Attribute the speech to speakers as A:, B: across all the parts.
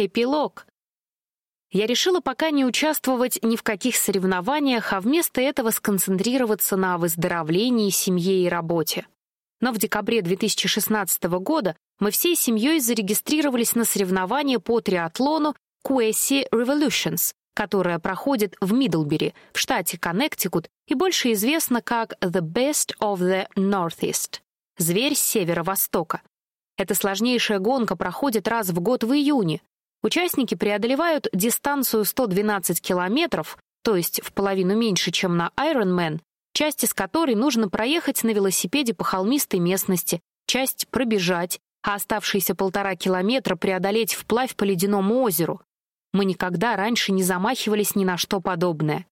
A: Эпилог. Я решила пока не участвовать ни в каких соревнованиях, а вместо этого сконцентрироваться на выздоровлении, семье и работе. Но в декабре 2016 года мы всей семьей зарегистрировались на соревнование по триатлону Quessy Revolutions, которое проходит в Мидлбери, в штате Коннектикут и больше известно как The Best of the Northeast — «Зверь северо-востока». Эта сложнейшая гонка проходит раз в год в июне. Участники преодолевают дистанцию 112 километров, то есть в половину меньше, чем на Ironman, часть из которой нужно проехать на велосипеде по холмистой местности, часть пробежать, а оставшиеся полтора километра преодолеть вплавь по ледяному озеру. Мы никогда раньше не замахивались ни на что подобное.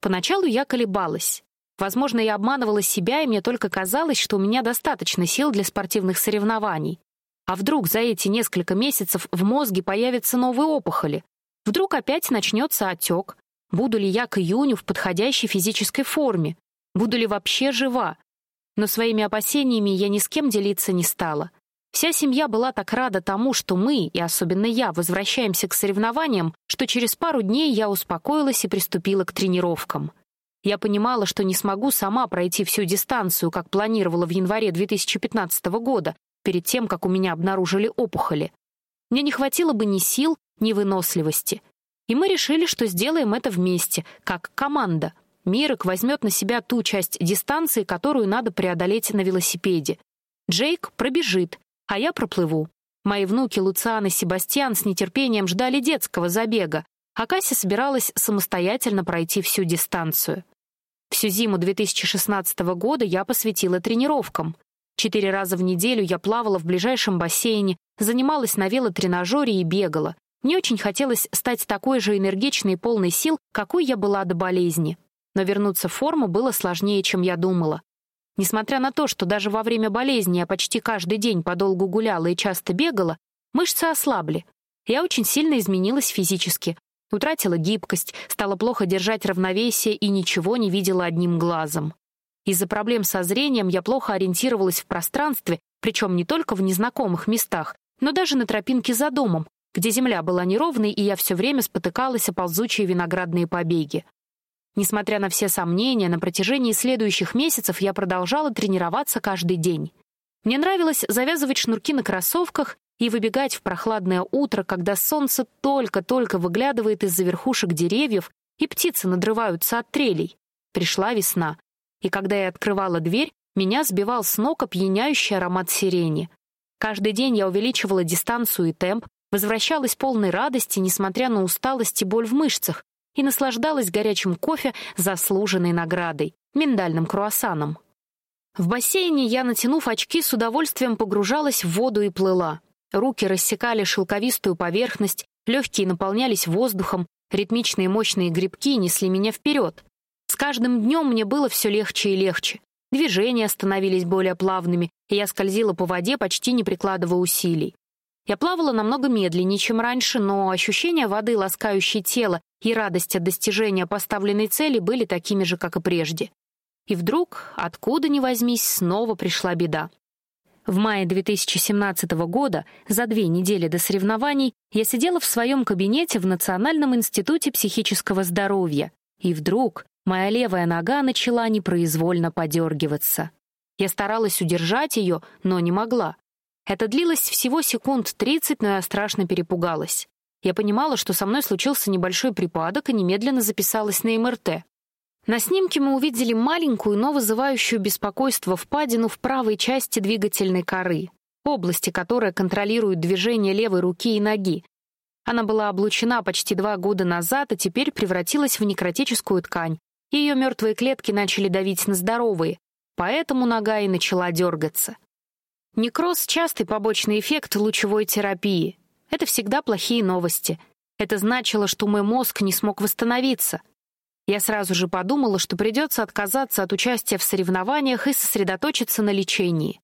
A: Поначалу я колебалась. Возможно, я обманывала себя, и мне только казалось, что у меня достаточно сил для спортивных соревнований. А вдруг за эти несколько месяцев в мозге появятся новые опухоли? Вдруг опять начнется отек? Буду ли я к июню в подходящей физической форме? Буду ли вообще жива? Но своими опасениями я ни с кем делиться не стала. Вся семья была так рада тому, что мы, и особенно я, возвращаемся к соревнованиям, что через пару дней я успокоилась и приступила к тренировкам. Я понимала, что не смогу сама пройти всю дистанцию, как планировала в январе 2015 года, перед тем, как у меня обнаружили опухоли. Мне не хватило бы ни сил, ни выносливости. И мы решили, что сделаем это вместе, как команда. Мирок возьмет на себя ту часть дистанции, которую надо преодолеть на велосипеде. Джейк пробежит, а я проплыву. Мои внуки Луциан и Себастьян с нетерпением ждали детского забега, а Кася собиралась самостоятельно пройти всю дистанцию. Всю зиму 2016 года я посвятила тренировкам. Четыре раза в неделю я плавала в ближайшем бассейне, занималась на велотренажере и бегала. Мне очень хотелось стать такой же энергичной и полной сил, какой я была до болезни. Но вернуться в форму было сложнее, чем я думала. Несмотря на то, что даже во время болезни я почти каждый день подолгу гуляла и часто бегала, мышцы ослабли. Я очень сильно изменилась физически. Утратила гибкость, стала плохо держать равновесие и ничего не видела одним глазом. Из-за проблем со зрением я плохо ориентировалась в пространстве, причем не только в незнакомых местах, но даже на тропинке за домом, где земля была неровной, и я все время спотыкалась о ползучие виноградные побеги. Несмотря на все сомнения, на протяжении следующих месяцев я продолжала тренироваться каждый день. Мне нравилось завязывать шнурки на кроссовках и выбегать в прохладное утро, когда солнце только-только выглядывает из-за верхушек деревьев и птицы надрываются от трелей. Пришла весна, и когда я открывала дверь, меня сбивал с ног опьяняющий аромат сирени. Каждый день я увеличивала дистанцию и темп, возвращалась полной радости, несмотря на усталость и боль в мышцах, и наслаждалась горячим кофе, заслуженной наградой — миндальным круассаном. В бассейне я, натянув очки, с удовольствием погружалась в воду и плыла. Руки рассекали шелковистую поверхность, легкие наполнялись воздухом, ритмичные мощные грибки несли меня вперед. С каждым днем мне было все легче и легче. Движения становились более плавными, и я скользила по воде, почти не прикладывая усилий. Я плавала намного медленнее, чем раньше, но ощущение воды, ласкающей тело, и радость от достижения поставленной цели были такими же, как и прежде. И вдруг, откуда ни возьмись, снова пришла беда. В мае 2017 года, за две недели до соревнований, я сидела в своем кабинете в Национальном институте психического здоровья, и вдруг моя левая нога начала непроизвольно подергиваться. Я старалась удержать ее, но не могла. Это длилось всего секунд 30, но я страшно перепугалась. Я понимала, что со мной случился небольшой припадок, и немедленно записалась на МРТ. На снимке мы увидели маленькую, но вызывающую беспокойство впадину в правой части двигательной коры, области, которая контролирует движение левой руки и ноги. Она была облучена почти два года назад, и теперь превратилась в некротическую ткань. Ее мертвые клетки начали давить на здоровые, поэтому нога и начала дергаться. Некроз — частый побочный эффект лучевой терапии. Это всегда плохие новости. Это значило, что мой мозг не смог восстановиться. Я сразу же подумала, что придется отказаться от участия в соревнованиях и сосредоточиться на лечении.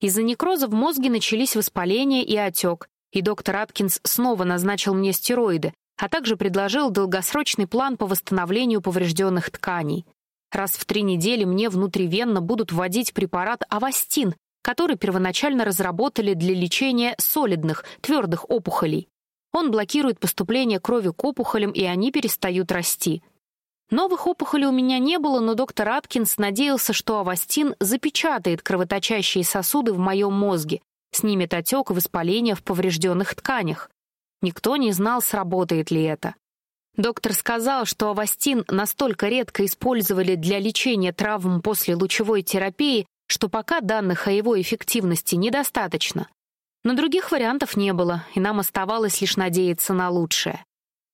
A: Из-за некроза в мозге начались воспаление и отек, и доктор Аткинс снова назначил мне стероиды, а также предложил долгосрочный план по восстановлению поврежденных тканей. Раз в три недели мне внутривенно будут вводить препарат авастин, который первоначально разработали для лечения солидных, твердых опухолей. Он блокирует поступление крови к опухолям, и они перестают расти. Новых опухолей у меня не было, но доктор Аткинс надеялся, что авастин запечатает кровоточащие сосуды в моем мозге, снимет отек и воспаление в поврежденных тканях. Никто не знал, сработает ли это. Доктор сказал, что авастин настолько редко использовали для лечения травм после лучевой терапии, что пока данных о его эффективности недостаточно. Но других вариантов не было, и нам оставалось лишь надеяться на лучшее.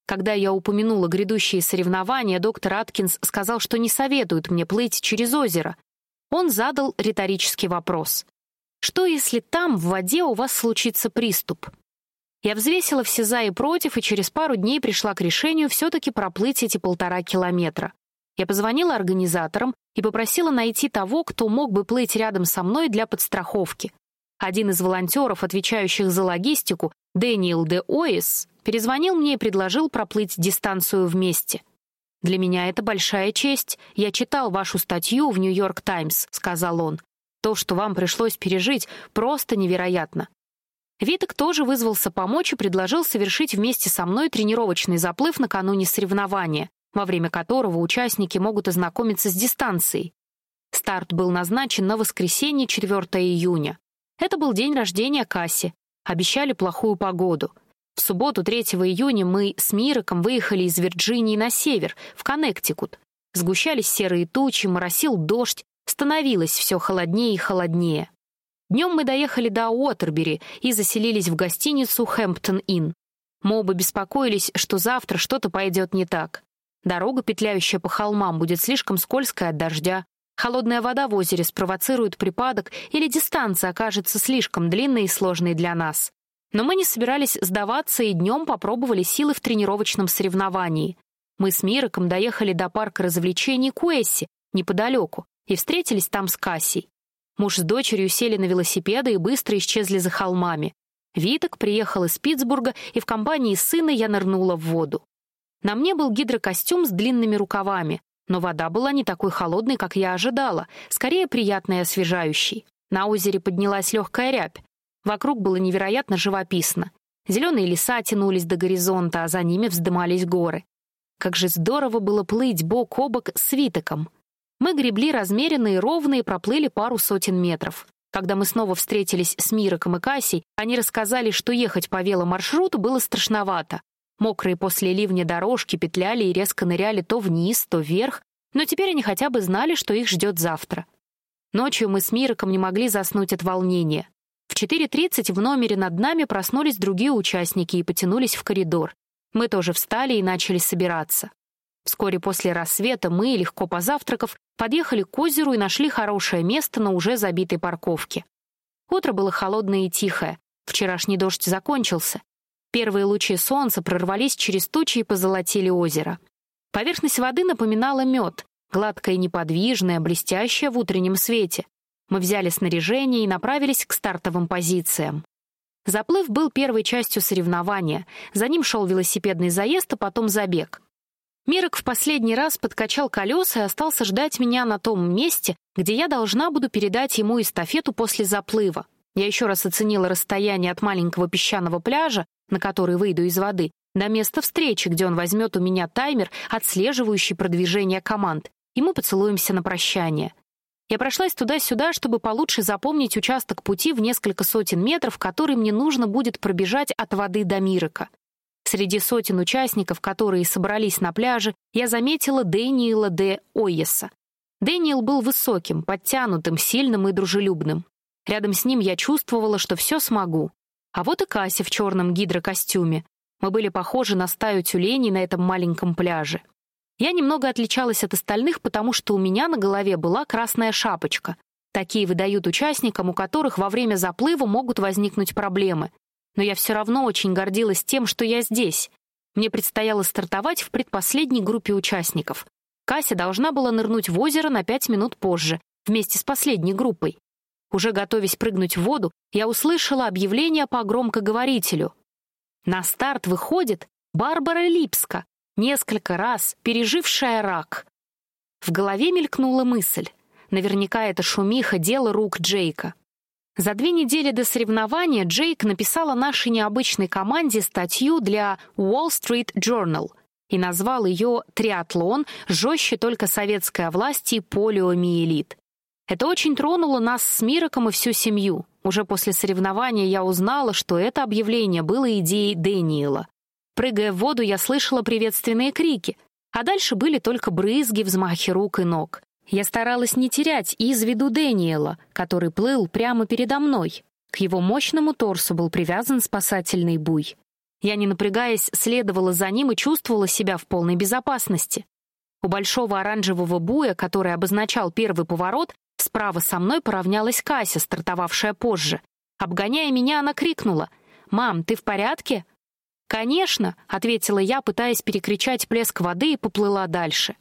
A: Когда я упомянула грядущие соревнования, доктор Аткинс сказал, что не советует мне плыть через озеро. Он задал риторический вопрос. «Что, если там, в воде, у вас случится приступ?» Я взвесила все «за» и «против», и через пару дней пришла к решению все-таки проплыть эти полтора километра. Я позвонила организаторам и попросила найти того, кто мог бы плыть рядом со мной для подстраховки. Один из волонтеров, отвечающих за логистику, Дэниел де Оис, перезвонил мне и предложил проплыть дистанцию вместе. «Для меня это большая честь. Я читал вашу статью в «Нью-Йорк Таймс», — сказал он. «То, что вам пришлось пережить, просто невероятно». Виток тоже вызвался помочь и предложил совершить вместе со мной тренировочный заплыв накануне соревнования, во время которого участники могут ознакомиться с дистанцией. Старт был назначен на воскресенье 4 июня. Это был день рождения Касси. Обещали плохую погоду — в субботу, 3 июня, мы с Мироком выехали из Вирджинии на север, в Коннектикут. Сгущались серые тучи, моросил дождь, становилось все холоднее и холоднее. Днем мы доехали до Уотербери и заселились в гостиницу «Хэмптон-Инн». Мы оба беспокоились, что завтра что-то пойдет не так. Дорога, петляющая по холмам, будет слишком скользкой от дождя. Холодная вода в озере спровоцирует припадок или дистанция окажется слишком длинной и сложной для нас. Но мы не собирались сдаваться и днем попробовали силы в тренировочном соревновании. Мы с Мироком доехали до парка развлечений Куэсси, неподалеку, и встретились там с Кассей. Муж с дочерью сели на велосипеды и быстро исчезли за холмами. Виток приехал из Питтсбурга, и в компании сына я нырнула в воду. На мне был гидрокостюм с длинными рукавами, но вода была не такой холодной, как я ожидала, скорее приятной и освежающей. На озере поднялась легкая рябь. Вокруг было невероятно живописно. Зеленые леса тянулись до горизонта, а за ними вздымались горы. Как же здорово было плыть бок о бок с Витоком. Мы гребли размеренно и ровно и проплыли пару сотен метров. Когда мы снова встретились с Мироком и Кассей, они рассказали, что ехать по веломаршруту было страшновато. Мокрые после ливня дорожки петляли и резко ныряли то вниз, то вверх, но теперь они хотя бы знали, что их ждет завтра. Ночью мы с Мироком не могли заснуть от волнения. В 4.30 в номере над нами проснулись другие участники и потянулись в коридор. Мы тоже встали и начали собираться. Вскоре после рассвета мы, легко позавтракав, подъехали к озеру и нашли хорошее место на уже забитой парковке. Утро было холодное и тихое. Вчерашний дождь закончился. Первые лучи солнца прорвались через тучи и позолотили озеро. Поверхность воды напоминала мед, гладкая и неподвижная, блестящая в утреннем свете. Мы взяли снаряжение и направились к стартовым позициям. Заплыв был первой частью соревнования. За ним шел велосипедный заезд, а потом забег. Мирок в последний раз подкачал колеса и остался ждать меня на том месте, где я должна буду передать ему эстафету после заплыва. Я еще раз оценила расстояние от маленького песчаного пляжа, на который выйду из воды, до места встречи, где он возьмет у меня таймер, отслеживающий продвижение команд, и мы поцелуемся на прощание. Я прошлась туда-сюда, чтобы получше запомнить участок пути в несколько сотен метров, который мне нужно будет пробежать от воды до Мирока. Среди сотен участников, которые собрались на пляже, я заметила Дэниела де Ойеса. Дэниел был высоким, подтянутым, сильным и дружелюбным. Рядом с ним я чувствовала, что все смогу. А вот и Кася в черном гидрокостюме. Мы были похожи на стаю тюленей на этом маленьком пляже. Я немного отличалась от остальных, потому что у меня на голове была красная шапочка. Такие выдают участникам, у которых во время заплыва могут возникнуть проблемы. Но я все равно очень гордилась тем, что я здесь. Мне предстояло стартовать в предпоследней группе участников. Кася должна была нырнуть в озеро на пять минут позже, вместе с последней группой. Уже готовясь прыгнуть в воду, я услышала объявление по громкоговорителю. На старт выходит Барбара Липска, несколько раз пережившая рак. В голове мелькнула мысль. Наверняка это шумиха — дело рук Джейка. За две недели до соревнования Джейк написала нашей необычной команде статью для Wall Street Journal и назвал ее «Триатлон. Жестче только советская власть и полиомиелит». Это очень тронуло нас с Мироком и всю семью. Уже после соревнования я узнала, что это объявление было идеей Дэниела. Прыгая в воду, я слышала приветственные крики, а дальше были только брызги, взмахи рук и ног. Я старалась не терять из виду Дэниела, который плыл прямо передо мной. К его мощному торсу был привязан спасательный буй. Я, не напрягаясь, следовала за ним и чувствовала себя в полной безопасности. У большого оранжевого буя, который обозначал первый поворот, Справа со мной поравнялась Кася, стартовавшая позже. Обгоняя меня, она крикнула. «Мам, ты в порядке?» «Конечно», — ответила я, пытаясь перекричать плеск воды и поплыла дальше.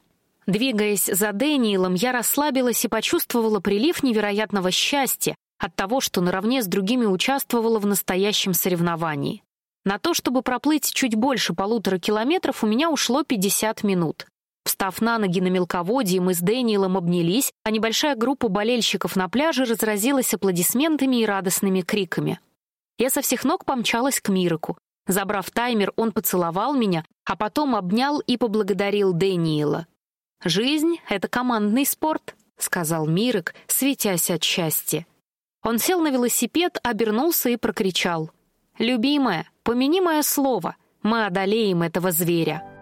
A: Двигаясь за Дэниелом, я расслабилась и почувствовала прилив невероятного счастья от того, что наравне с другими участвовала в настоящем соревновании. На то, чтобы проплыть чуть больше полутора километров, у меня ушло 50 минут. Встав на ноги на мелководье, мы с Дэниелом обнялись, а небольшая группа болельщиков на пляже разразилась аплодисментами и радостными криками. Я со всех ног помчалась к Мироку. Забрав таймер, он поцеловал меня, а потом обнял и поблагодарил Дэниела. «Жизнь — это командный спорт», — сказал Мирок, светясь от счастья. Он сел на велосипед, обернулся и прокричал. «Любимая, помяни мое слово, мы одолеем этого зверя».